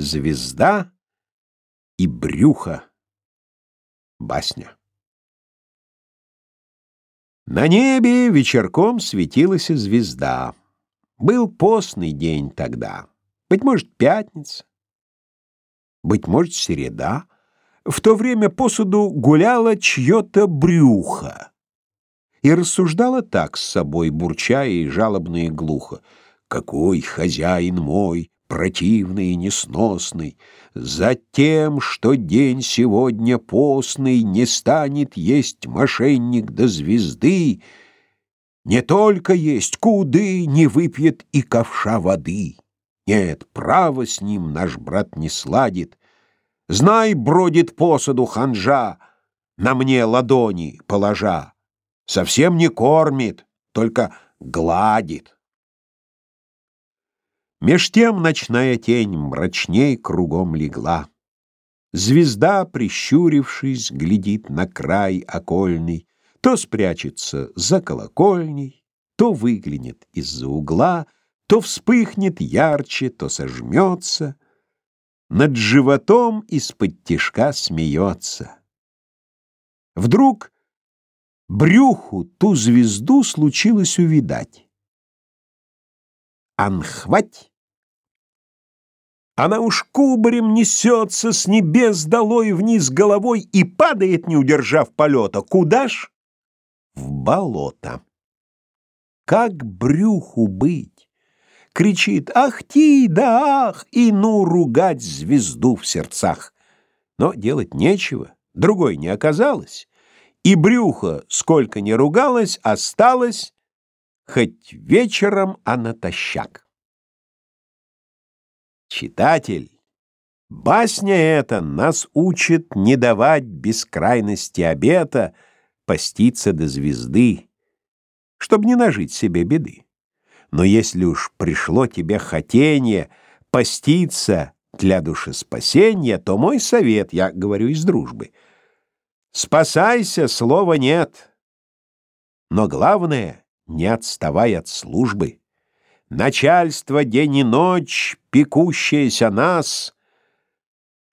Звезда и брюхо. Басня. На небе вечерком светилась звезда. Был постный день тогда. Быть может, пятница. Быть может, середа. В то время посуду гуляло чье-то брюхо. И рассуждала так с собой, бурча и жалобно и глухо. «Какой хозяин мой, противный и несносный, за тем, что день сегодня постный, не станет есть мошенник до звезды, не только есть куды, не выпьет и ковша воды. Нет, право с ним наш брат не сладит. Знай, бродит посуду ханжа, на мне ладони положа. Совсем не кормит, только гладит. Меж тем ночная тень мрачней кругом легла. Звезда, прищурившись, глядит на край окольный, то спрячется за колокольней, то выглянет из-за угла, то вспыхнет ярче, то сожмется, над животом из-под тишка смеется. Вдруг брюху ту звезду случилось увидать. Анхвать! Она уж кубарем несется с небес долой вниз головой и падает, не удержав полета. Куда ж? В болото. Как брюху быть? Кричит «Ах ти, да ах!» и ну ругать звезду в сердцах. Но делать нечего, другой не оказалось. И брюхо, сколько ни ругалось, осталось хоть вечером, а натощак. Читатель, басня эта нас учит не давать бескрайности обета, поститься до звезды, чтобы не нажить себе беды. Но если уж пришло тебе хотение поститься для души спасения, то мой совет, я говорю из дружбы, спасайся, слова нет. Но главное — не отставай от службы. Начальство день и ночь, пекущееся нас,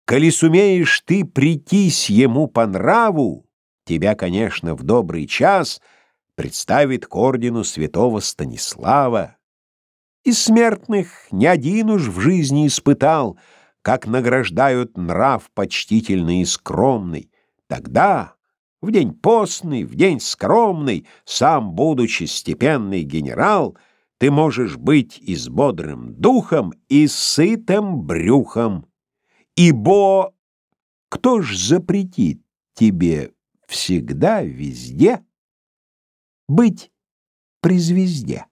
Коли сумеешь ты прийтись ему по нраву, Тебя, конечно, в добрый час Представит к ордену святого Станислава. Из смертных ни один уж в жизни испытал, Как награждают нрав почтительный и скромный. Тогда в день постный, в день скромный, сам будучи степенный генерал, ты можешь быть и с бодрым духом, и с сытым брюхом. Ибо кто ж запретит тебе всегда, везде быть при звезде?